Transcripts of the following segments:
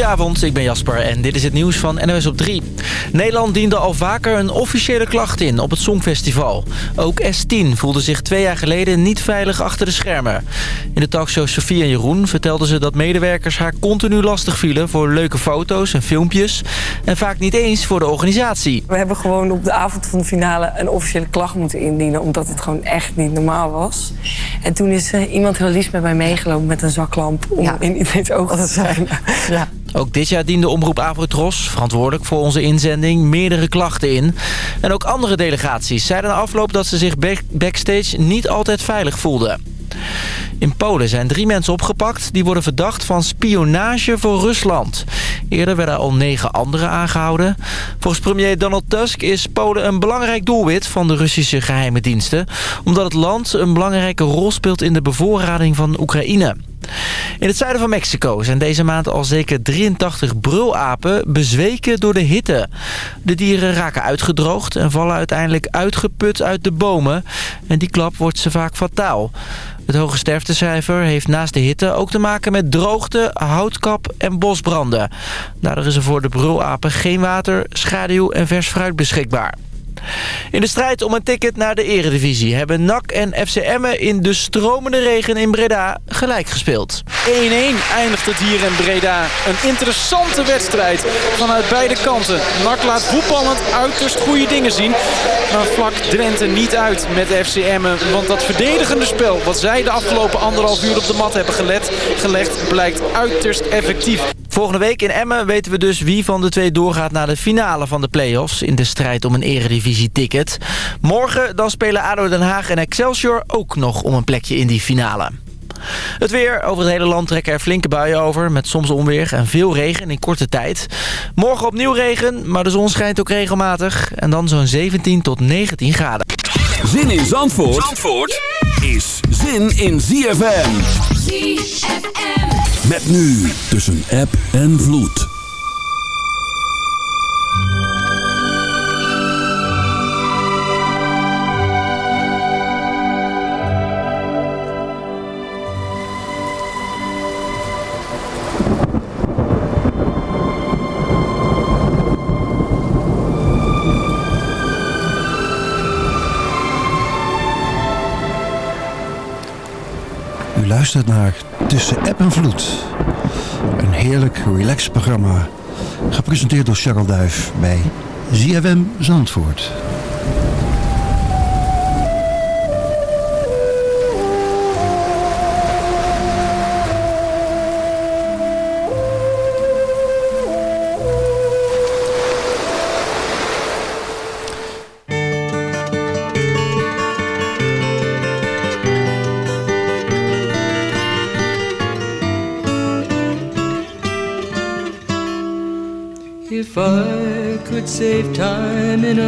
Goedenavond, ik ben Jasper en dit is het nieuws van NOS op 3. Nederland diende al vaker een officiële klacht in op het Songfestival. Ook S10 voelde zich twee jaar geleden niet veilig achter de schermen. In de talkshow Sofie en Jeroen vertelden ze dat medewerkers haar continu lastig vielen... voor leuke foto's en filmpjes en vaak niet eens voor de organisatie. We hebben gewoon op de avond van de finale een officiële klacht moeten indienen... omdat het gewoon echt niet normaal was. En toen is uh, iemand heel lief met mij meegelopen met een zaklamp... om ja. in iedereen's ogen te zijn. Ja. Ook dit jaar diende Omroep Avrotros, verantwoordelijk voor onze inzending, meerdere klachten in. En ook andere delegaties zeiden na afloop dat ze zich backstage niet altijd veilig voelden. In Polen zijn drie mensen opgepakt. Die worden verdacht van spionage voor Rusland. Eerder werden al negen anderen aangehouden. Volgens premier Donald Tusk is Polen een belangrijk doelwit van de Russische geheime diensten. Omdat het land een belangrijke rol speelt in de bevoorrading van Oekraïne. In het zuiden van Mexico zijn deze maand al zeker 83 brulapen bezweken door de hitte. De dieren raken uitgedroogd en vallen uiteindelijk uitgeput uit de bomen. En die klap wordt ze vaak fataal. Het hoge sterftecijfer heeft naast de hitte ook te maken met droogte, houtkap en bosbranden. Daardoor is er voor de brulapen geen water, schaduw en vers fruit beschikbaar. In de strijd om een ticket naar de eredivisie hebben NAC en FC in de stromende regen in Breda gelijk gespeeld. 1-1 eindigt het hier in Breda. Een interessante wedstrijd vanuit beide kanten. NAC laat voetballend uiterst goede dingen zien. Maar vlak Drenthe niet uit met FC. Want dat verdedigende spel wat zij de afgelopen anderhalf uur op de mat hebben gelegd blijkt uiterst effectief. Volgende week in Emmen weten we dus wie van de twee doorgaat naar de finale van de play-offs... in de strijd om een eredivisie-ticket. Morgen dan spelen ADO Den Haag en Excelsior ook nog om een plekje in die finale. Het weer. Over het hele land trekken er flinke buien over... met soms onweer en veel regen in korte tijd. Morgen opnieuw regen, maar de zon schijnt ook regelmatig. En dan zo'n 17 tot 19 graden. Zin in Zandvoort, Zandvoort is zin in ZFM. ZFM. Met nu tussen app en vloed. Luistert naar Tussen App en Vloed. Een heerlijk relaxed programma. Gepresenteerd door Charles Duif bij ZFM Zandvoort.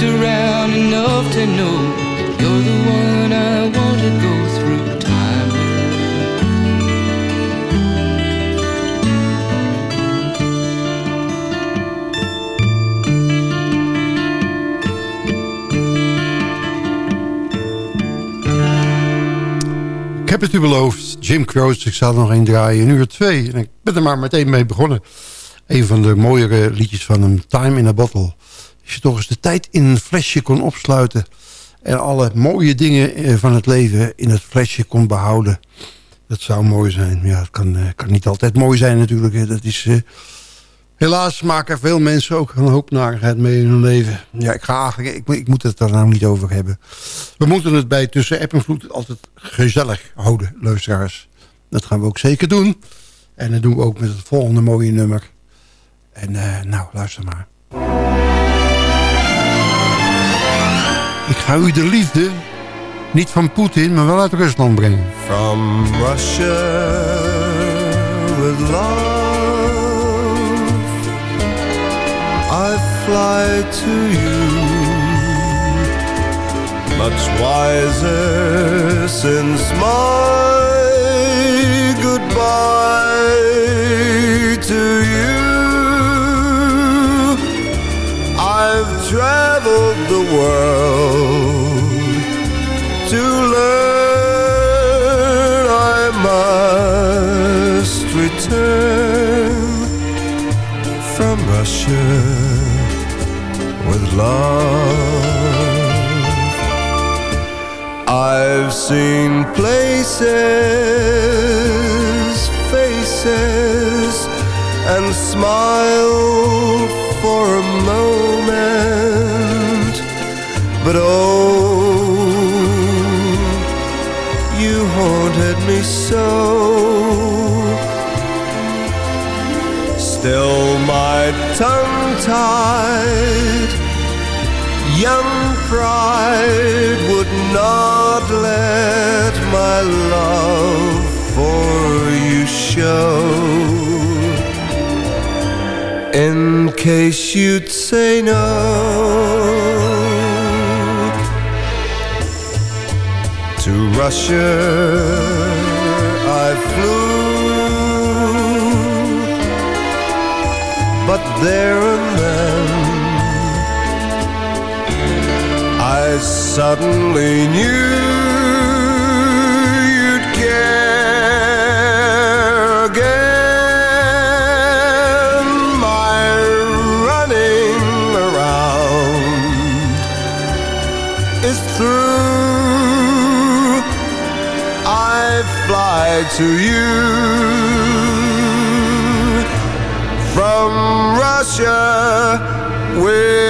Looked around enough to know you're the one I want to go through time. Ik heb het u beloofd. Jim Croce, ik zal nog één draaien. Een uur twee. En ik ben er maar meteen mee begonnen. Een van de mooiere liedjes van hem. Time in a Bottle. Als je toch eens de tijd in een flesje kon opsluiten. En alle mooie dingen eh, van het leven in het flesje kon behouden. Dat zou mooi zijn. Ja, het kan, eh, kan niet altijd mooi zijn natuurlijk. Dat is... eh, Helaas maken veel mensen ook een hoop narigheid mee in hun leven. Ja, ik, ga eigenlijk, ik, ik moet het er nou niet over hebben. We moeten het bij Tussen App en Vloed altijd gezellig houden, luisteraars. Dat gaan we ook zeker doen. En dat doen we ook met het volgende mooie nummer. En nou, luister maar. Ik ga u de liefde, niet van Poetin, maar wel uit Rusland brengen. From Russia with love, I fly to you. Much wiser since my goodbye traveled the world to learn I must return from Russia with love. I've seen places, faces, and smiled for a moment, but oh, you haunted me so. Still my tongue tied, young pride would not let my love for you show. In case you'd say no Russia I flew but there and then I suddenly knew you from Russia with.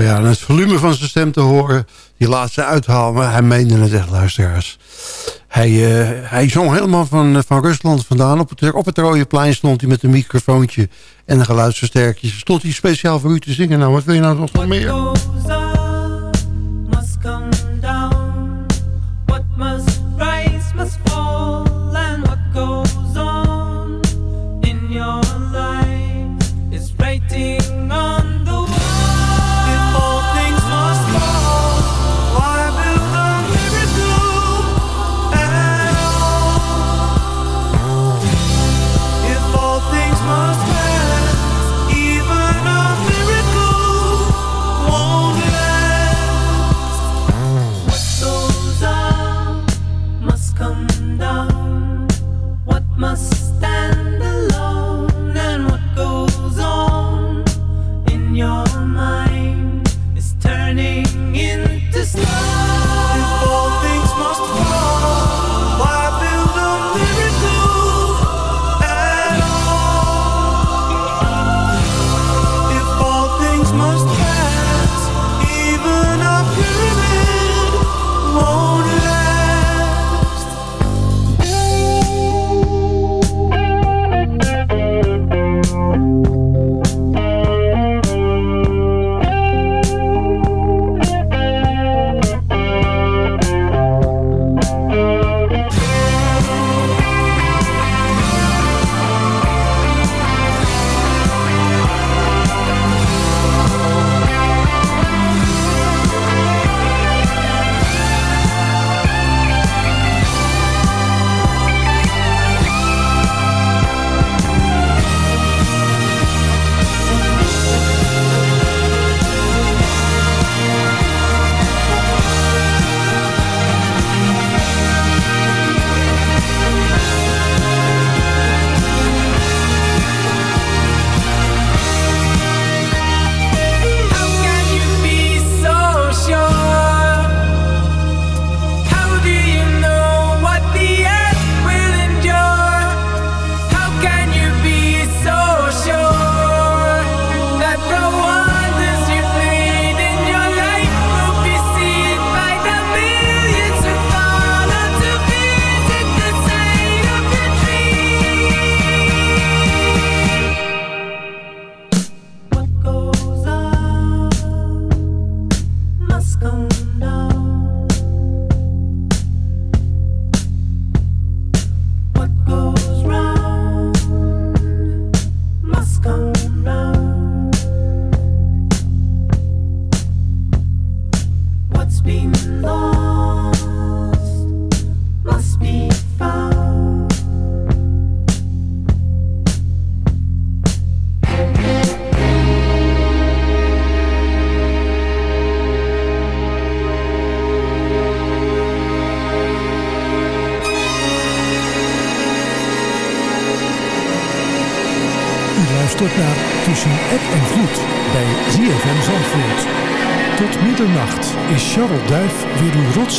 Nou ja, het volume van zijn stem te horen, die laatste uithaal, maar hij meende het echt, luisteraars. Hij, eh, hij zong helemaal van, eh, van Rusland vandaan. Op het, op het rode plein stond hij met een microfoontje en een geluidsversterkje. Stond hij speciaal voor u te zingen. Nou, wat wil je nou nog meer?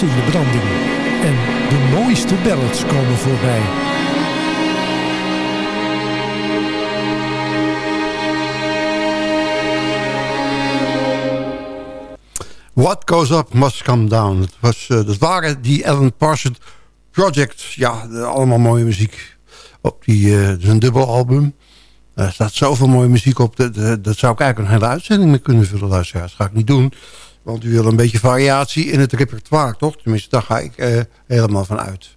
In de branding. En de mooiste ballads komen voorbij. What Goes Up Must Come Down. Dat, was, uh, dat waren die Alan Parsons Projects. Ja, allemaal mooie muziek. Op die, uh, het is een dubbel album. Er staat zoveel mooie muziek op. Dat, dat zou ik eigenlijk een hele uitzending mee kunnen vullen, luisteraars. Dat ga ik niet doen. Want u wil een beetje variatie in het repertoire, toch? Tenminste, daar ga ik uh, helemaal van uit.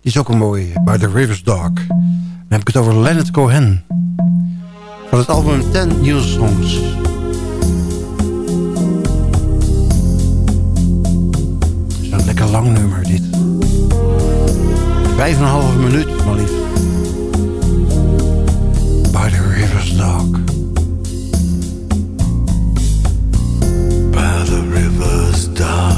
Die is ook een mooie. By the River's Dark. Dan heb ik het over Leonard Cohen. Van het album 10 New Songs. Het is een lekker lang nummer, dit. Vijf en een halve minuut, maar lief. By the River's Dark. River's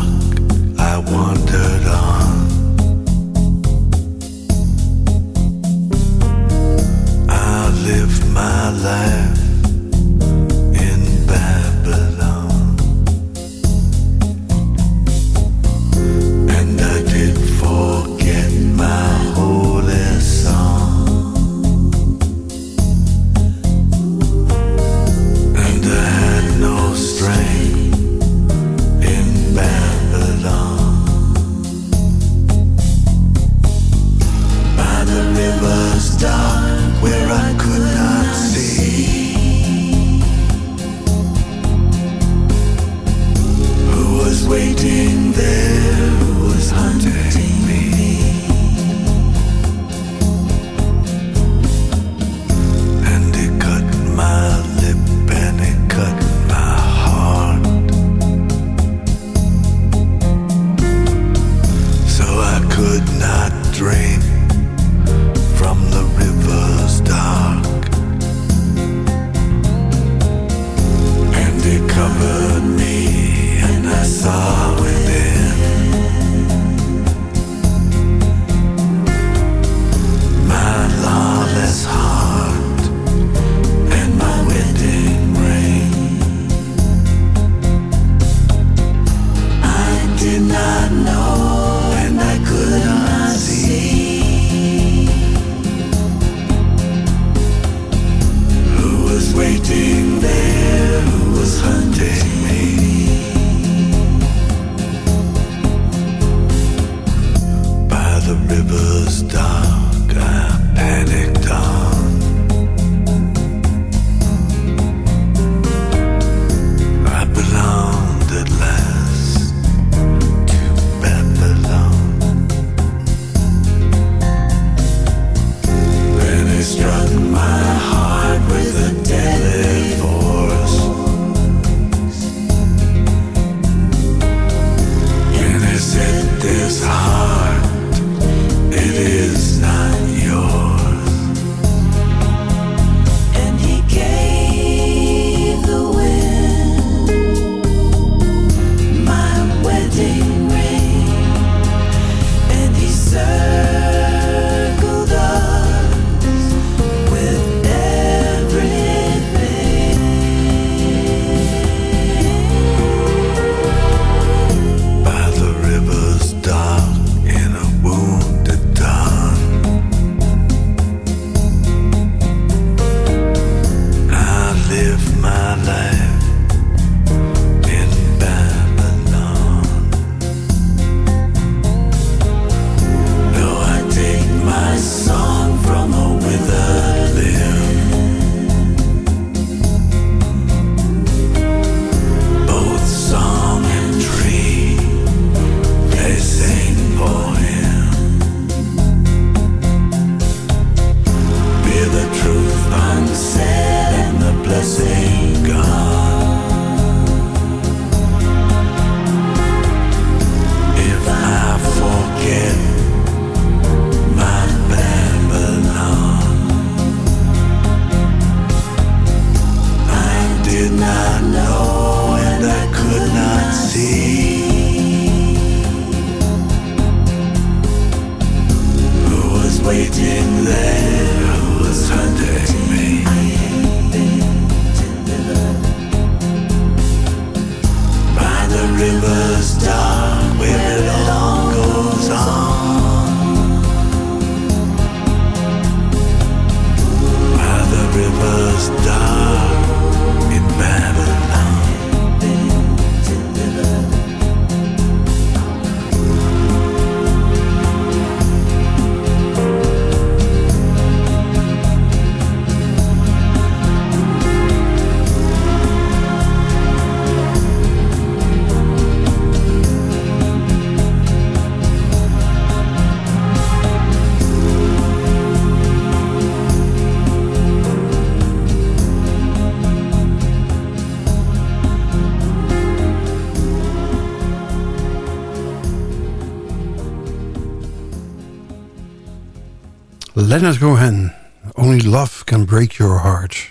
Leonard Cohen. Only love can break your heart.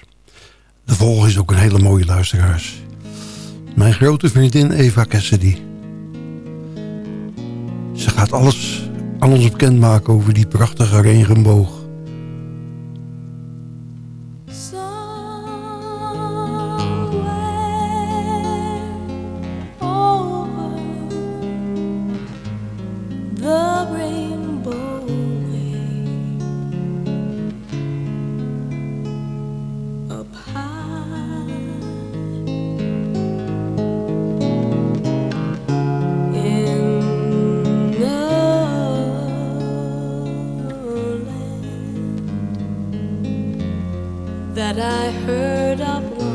De volgende is ook een hele mooie luisteraars. Mijn grote vriendin Eva Cassidy. Ze gaat alles aan ons bekendmaken over die prachtige regenboog. That I heard of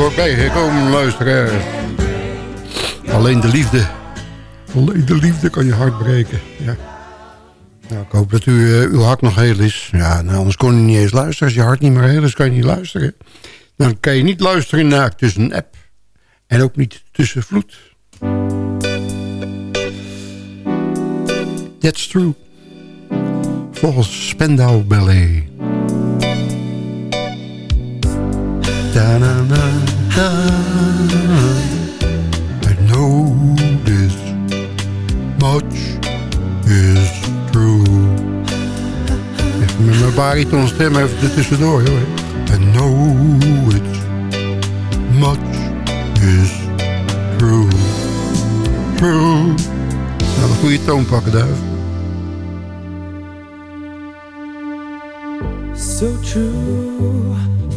voorbij gekomen, luisteraars. Alleen de liefde. Alleen de liefde kan je hart breken. Ja. Nou, ik hoop dat u, uh, uw hart nog heel is. Ja, nou, anders kon u niet eens luisteren. Als je hart niet meer heel is, kan je niet luisteren. Dan kan je niet luisteren naar tussen app. En ook niet tussen vloed. That's true. Volgens Spendau Ballet. Da -na -na. I know this much is true. Even met mijn bariton stem even er tussendoor. Hoor. I know it much is true. True. Nou, een goede toon pakken, duif. So true,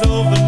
over.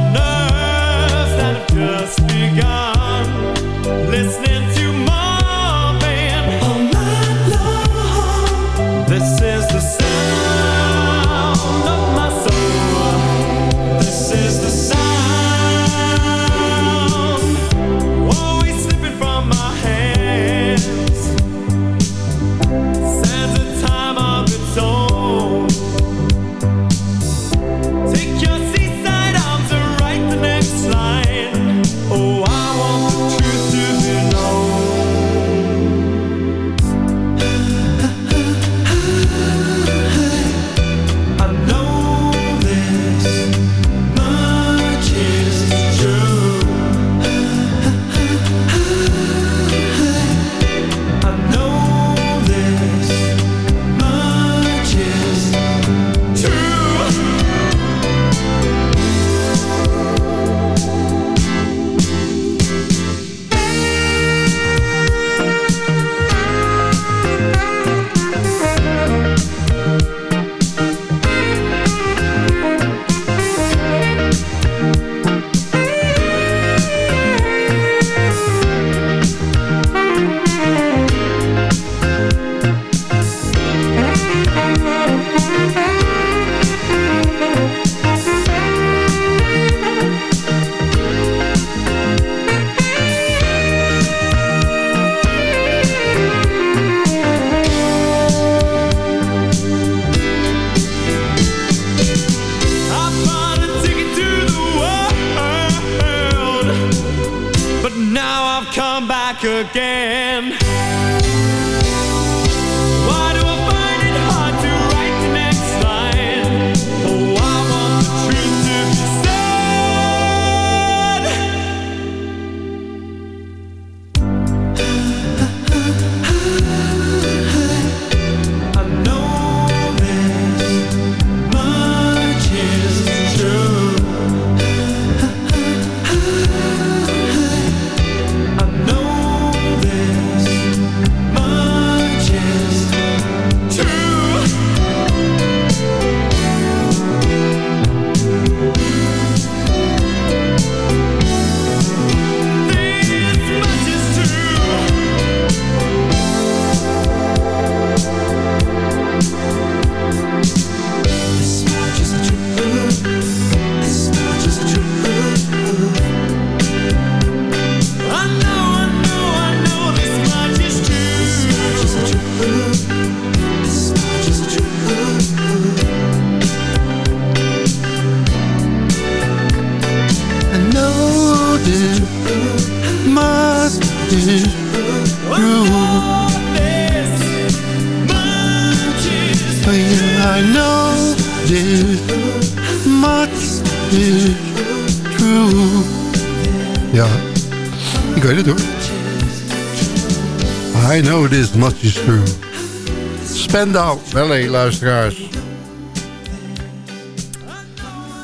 Spendau Ballet, luisteraars.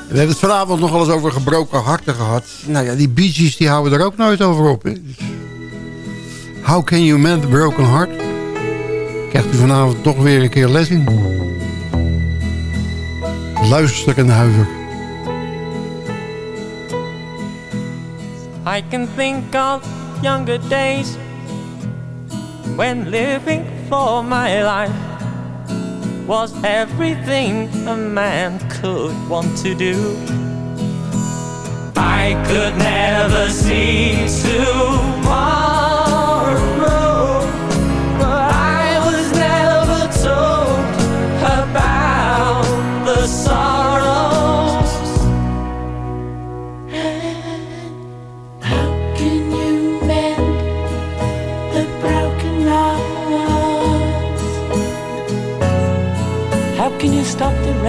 We hebben het vanavond nog wel eens over gebroken harten gehad. Nou ja, die Bee Gees die houden er ook nooit over op. Hè. How can you mend a broken heart? Krijgt u vanavond toch weer een keer les in. Luister en huiver. I can think of younger days when living for my life was everything a man could want to do. I could never see tomorrow,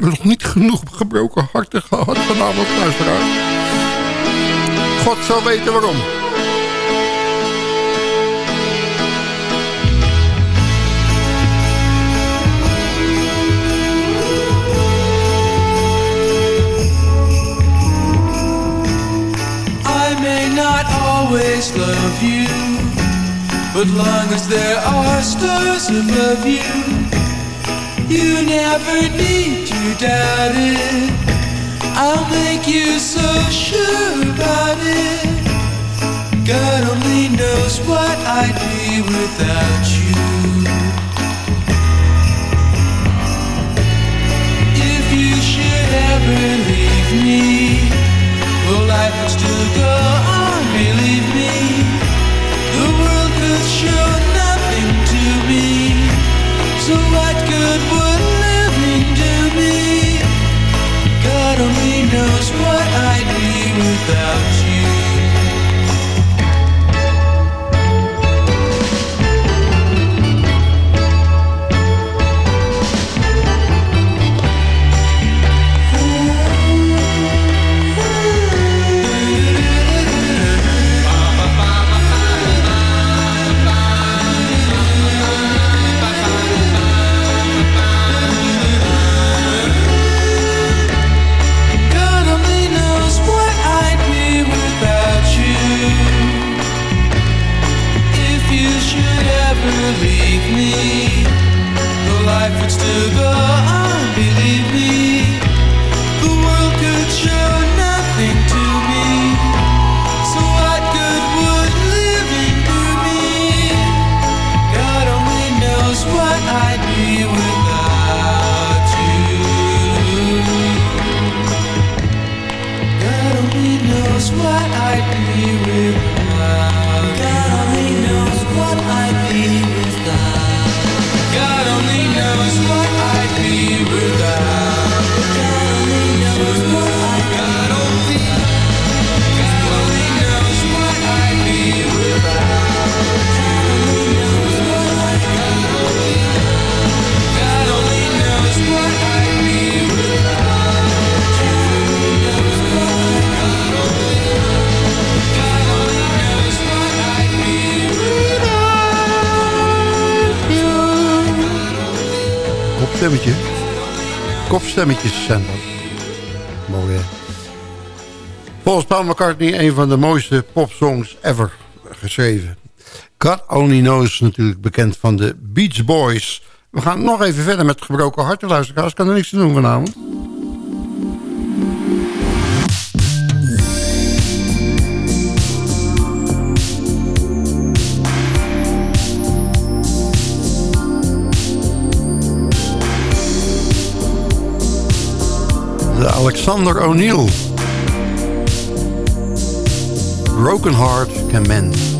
Hebben nog niet genoeg gebroken harten gehad vanavond, luisteraar. God zal weten waarom. I may not always love you, but long as there are stars above you, you never need to you doubt it, I'll make you so sure about it. God only knows what I'd be without you. If you should ever leave me, well, life would still go on, believe me. The world could show nothing to me, so what good would knows what I'd be without you? stemmetjes zijn. Mooi, hè? Volgens Paul McCartney een van de mooiste popsongs ever geschreven. God Only Knows natuurlijk bekend van de Beach Boys. We gaan nog even verder met gebroken harten, luisteraars. Kan er niks te doen vanavond. Alexander O'Neill. Broken heart can mend.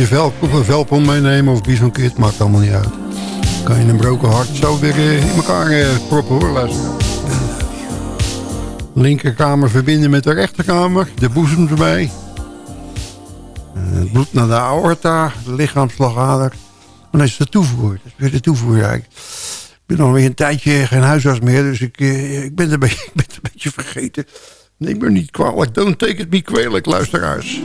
Tubetje velp of een velpom meenemen of bisonkeert, maakt allemaal niet uit. Kan je een broken hart zo weer eh, in elkaar uh, proppen hoor, luister. Linkerkamer verbinden met de rechterkamer, de boezem erbij. Het bloed naar de aorta, de lichaamslagader. En dat is de toevoer. Dat is de toevoer eigenlijk. Ik ben alweer een tijdje geen huisarts meer, dus ik, ik, ben, een beetje, ik ben het een beetje vergeten. Neem me niet kwalijk, don't take it me kwalijk, luisteraars.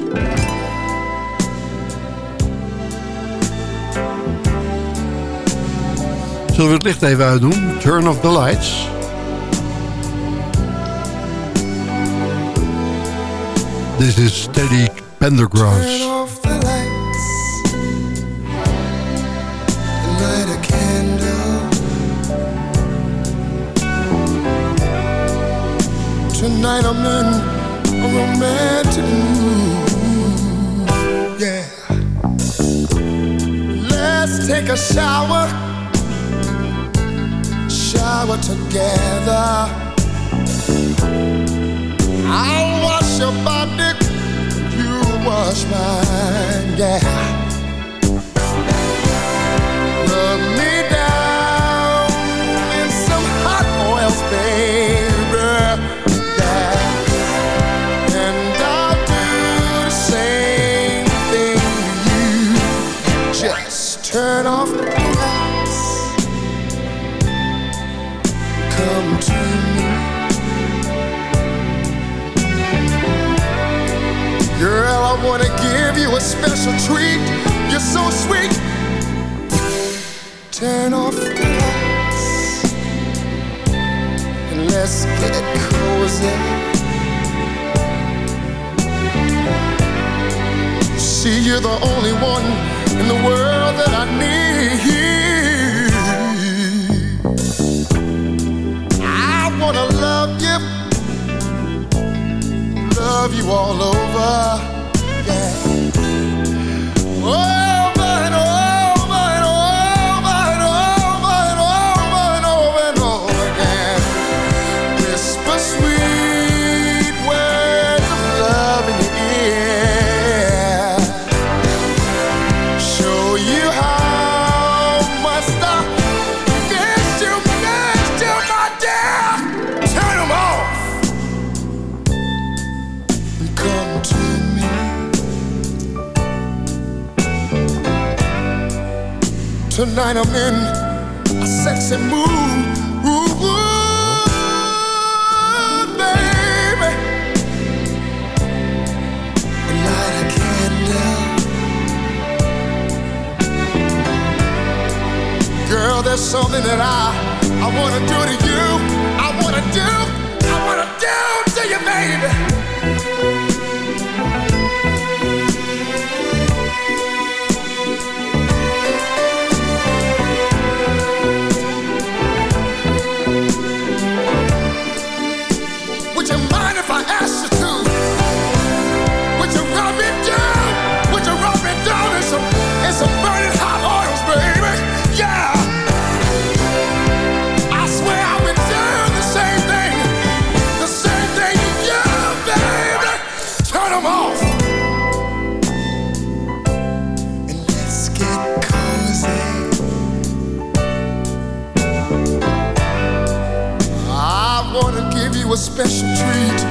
Zullen we het licht even uitdoen? Turn off the lights. This is Teddy Pendergrass. Turn off the lights and light a candle. Tonight I'm in a romantic mood. Yeah. Let's take a shower. Shower together. I'll wash your body you wash mine, yeah. Rub me down in some hot oils, baby, yeah. And a special treat. You're so sweet. Turn off the lights and let's get cozy. See, you're the only one in the world that I need. I wanna love you love you all over. Tonight I'm in a sexy mood. Ooh, ooh, baby. Light a candle. Girl, there's something that I I wanna do to you. I wanna do. I wanna do to you, baby. Special treat.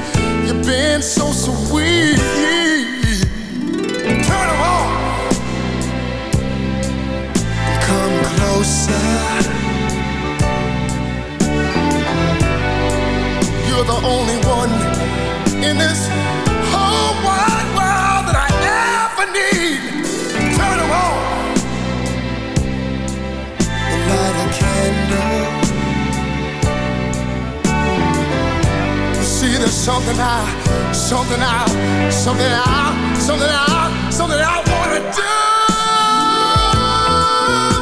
There's something I, something I, something I, something I, something I wanna do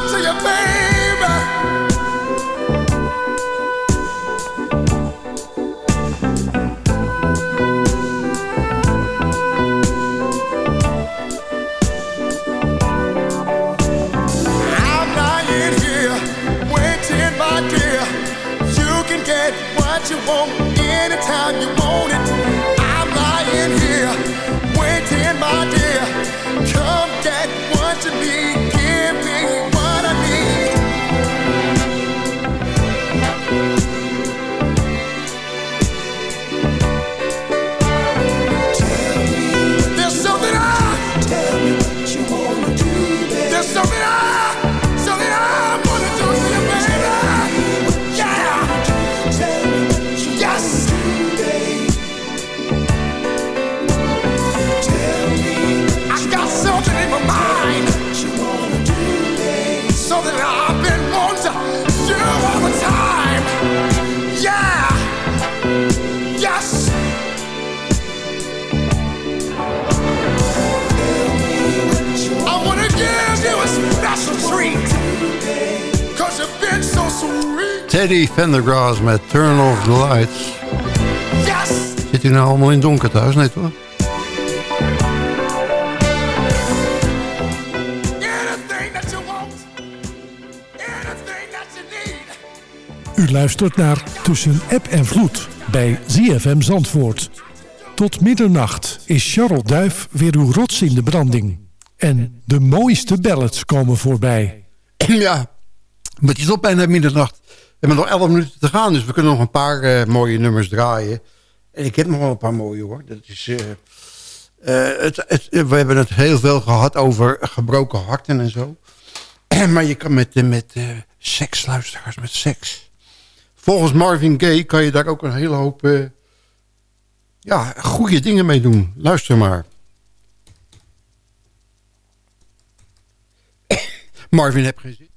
to you, baby. I'm lying here, waiting, my dear. You can get what you want anytime you want it. Teddy Pendergrass met Turn Off the Lights. Yes. Zit u nou allemaal in het donker thuis? Nee toch? Anything that you want. Anything that you need. U luistert naar Tussen App en Vloed bij ZFM Zandvoort. Tot middernacht is Charles Duif weer uw rots in de branding. En de mooiste ballads komen voorbij. Ja, maar het is op bijna middernacht. Hebben nog 11 minuten te gaan, dus we kunnen nog een paar eh, mooie nummers draaien. En ik heb nog wel een paar mooie hoor. Dat is, eh, eh, het, we hebben het heel veel gehad over gebroken harten en zo. maar je kan met, met seks, luisteraars, met seks. Volgens Marvin Gaye kan je daar ook een hele hoop ja, goede dingen mee doen. Luister maar. Marvin heeft geen zin.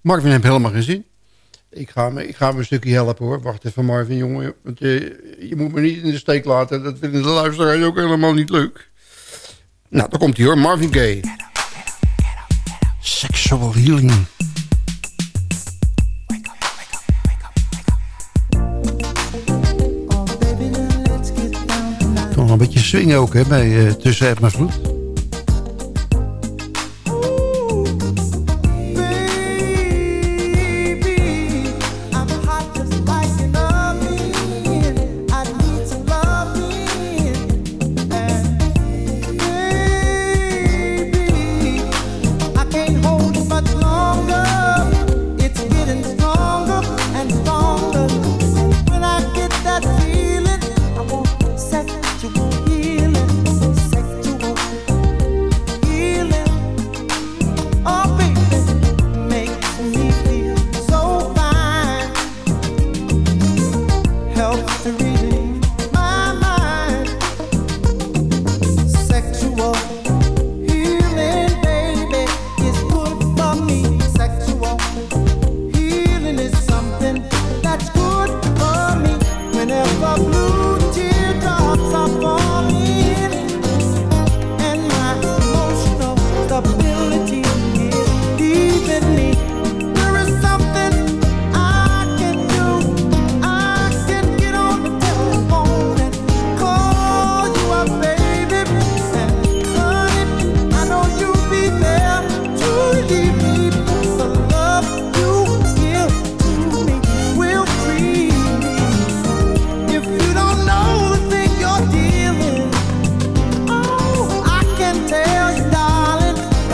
Marvin heeft helemaal geen zin. Ik ga, hem, ik ga hem een stukje helpen hoor. Wacht even Marvin jongen. Want eh, je moet me niet in de steek laten. Dat vinden de luisteraars ook helemaal niet leuk. Nou, daar komt hij hoor. Marvin Gaye. Sexual healing. Toch een beetje swingen ook hè, bij eh, Tussen App en Vloed.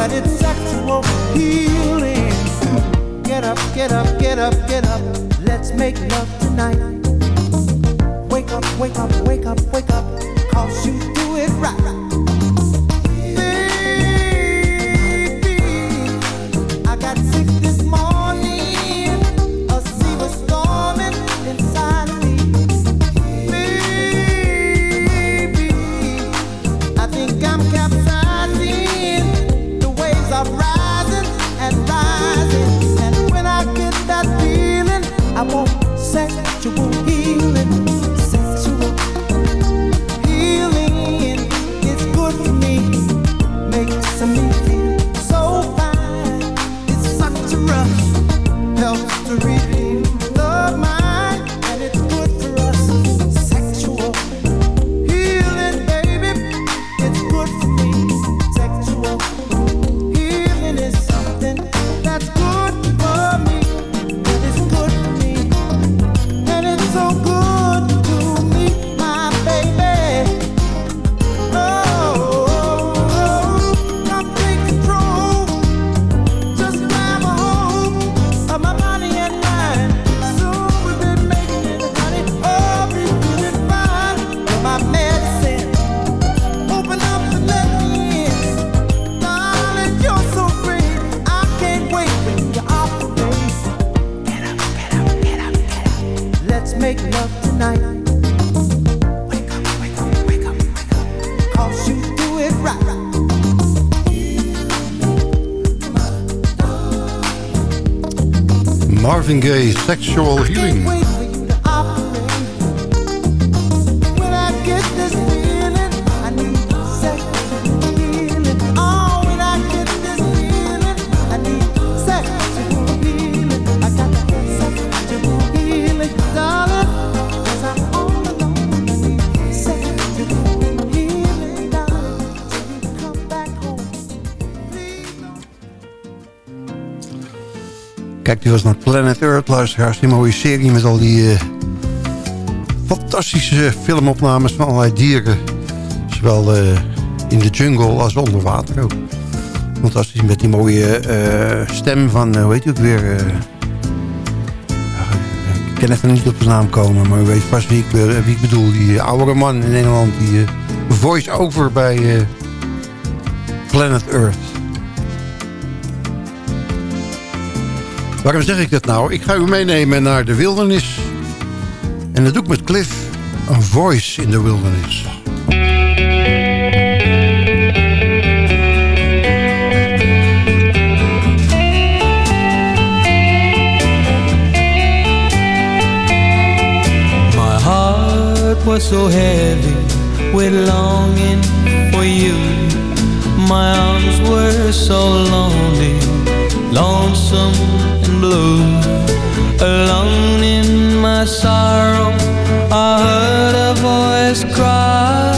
That it's sexual healing. Get up, get up, get up, get up. Let's make love tonight. Wake up, wake up, wake up, wake up. Cause you do it right. Marvin Gaye, Sexual Healing. Kijk, die was naar Planet Earth, luisteraars. Die mooie serie met al die eh, fantastische filmopnames van allerlei dieren. Zowel eh, in de jungle als onder water ook. Fantastisch met die mooie eh, stem van, hoe heet hij ook weer... ik kan even niet op zijn naam komen, maar u weet vast wie ik, bedoel. Die oudere man in Engeland, die voice-over bij Planet Earth. Waarom zeg ik dat nou? Ik ga u meenemen naar de wildernis. En dat doe ik met Cliff. Een voice in de wildernis. My heart was so heavy with longing for you. My arms were so lonely, lonesome and blue. Alone in my sorrow, I heard a voice cry,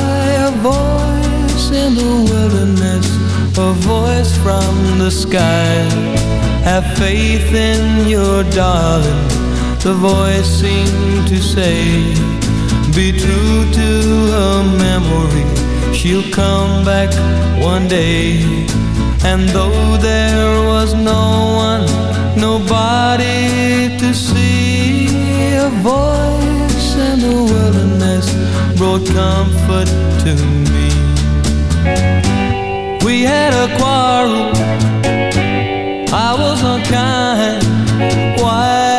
a voice in the wilderness, a voice from the sky. Have faith in your darling, the voice seemed to say. Be true to her memory, she'll come back one day. And though there was no one, nobody to see, a voice in the wilderness brought comfort to me. We had a quarrel, I was unkind. Why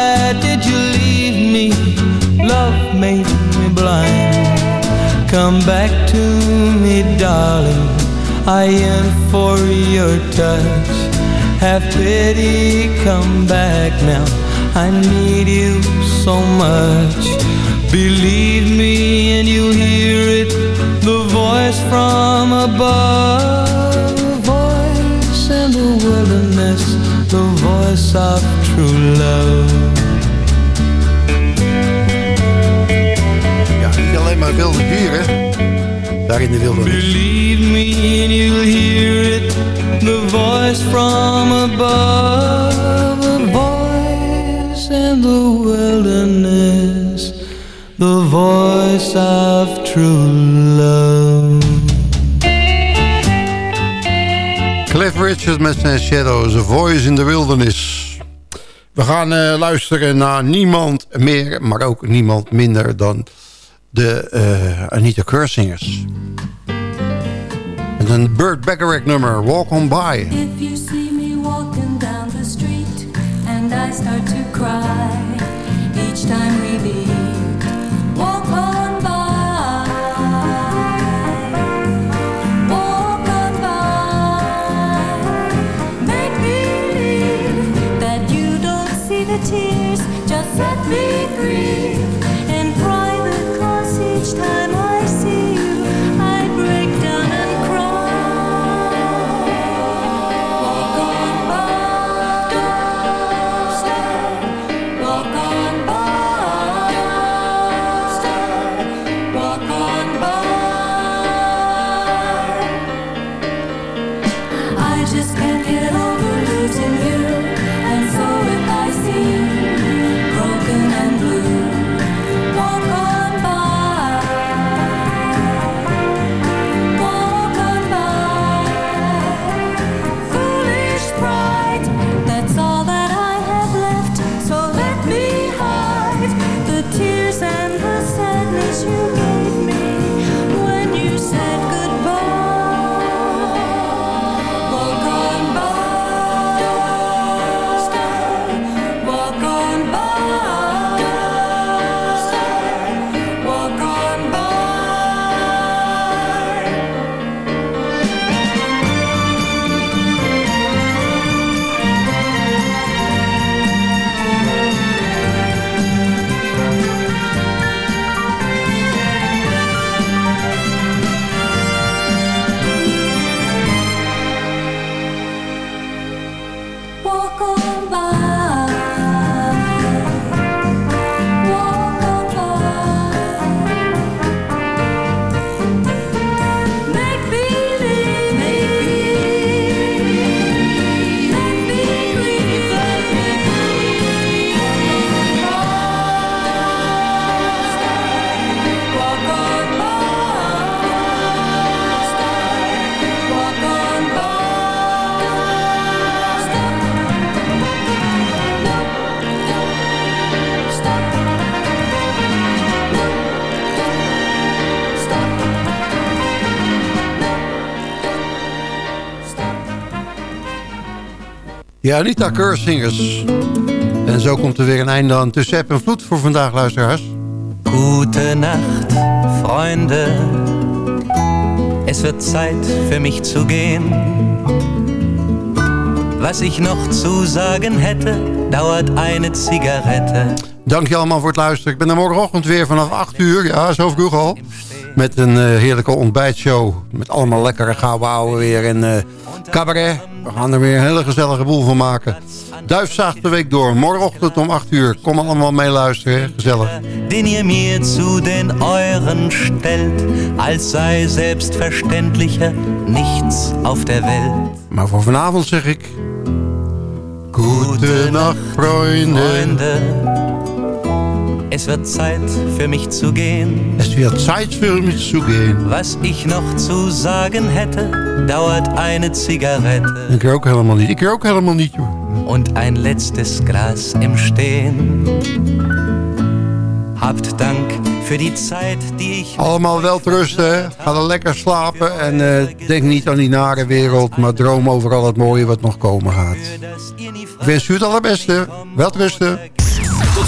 Come back to me, darling. I yearn for your touch. Have pity, come back now. I need you so much. Believe me, and you'll hear it. The voice from above, the voice in the wilderness, the voice of true love. Maar wilde dieren. Daar in de wildernis. Believe me and you'll hear it The voice from above The voice in the wilderness The voice of true love Cliff Richard met zijn Shadows, A Voice in the Wilderness. We gaan eh, luisteren naar niemand meer, maar ook niemand minder dan de eh, Anita Kersingers. En een Burt Bacharach nummer, Walk On By. If you see me walking down the street and I start to cry each time we meet, walk on by, walk Ja, Anita Keursingers. En zo komt er weer een einde aan tussen app en vloed voor vandaag, luisteraars. Gute Nacht, Freunde. Es wird Zeit für mich zu gehen. Was ich noch zu sagen hätte, dauert eine Zigarette. Dank je allemaal voor het luisteren. Ik ben er morgenochtend weer vanaf 8 uur. Ja, zo vroeg al. Met een eh, heerlijke ontbijtshow. Met allemaal lekkere gouden ouwe weer. En eh, cabaret. We gaan er weer een hele gezellige boel van maken. Duif zaagt de week door. Morgenochtend om 8 uur. Kom allemaal mee luisteren. Gezellig. den ihr mir zu den euren stellt, als sei selbstverständlicher nichts auf der Welt. Maar voor vanavond zeg ik... Gute Nacht, vrienden. Es wird Zeit für mich zu gehen. Es wird Zeit für mich zu gehen. Was ich noch zu sagen hätte, dauert eine Zigarette Ik rook helemaal niet. Ik rook helemaal niet, und ein letztes Glas im Stehen. Habt Dank für die Zeit, die ich Allemaal wel rusten, hè. Ga er lekker slapen. En eh, denk niet aan die nare wereld, maar droom over al het mooie wat nog komen gaat. Ik wens u het allerbeste. Wel rusten.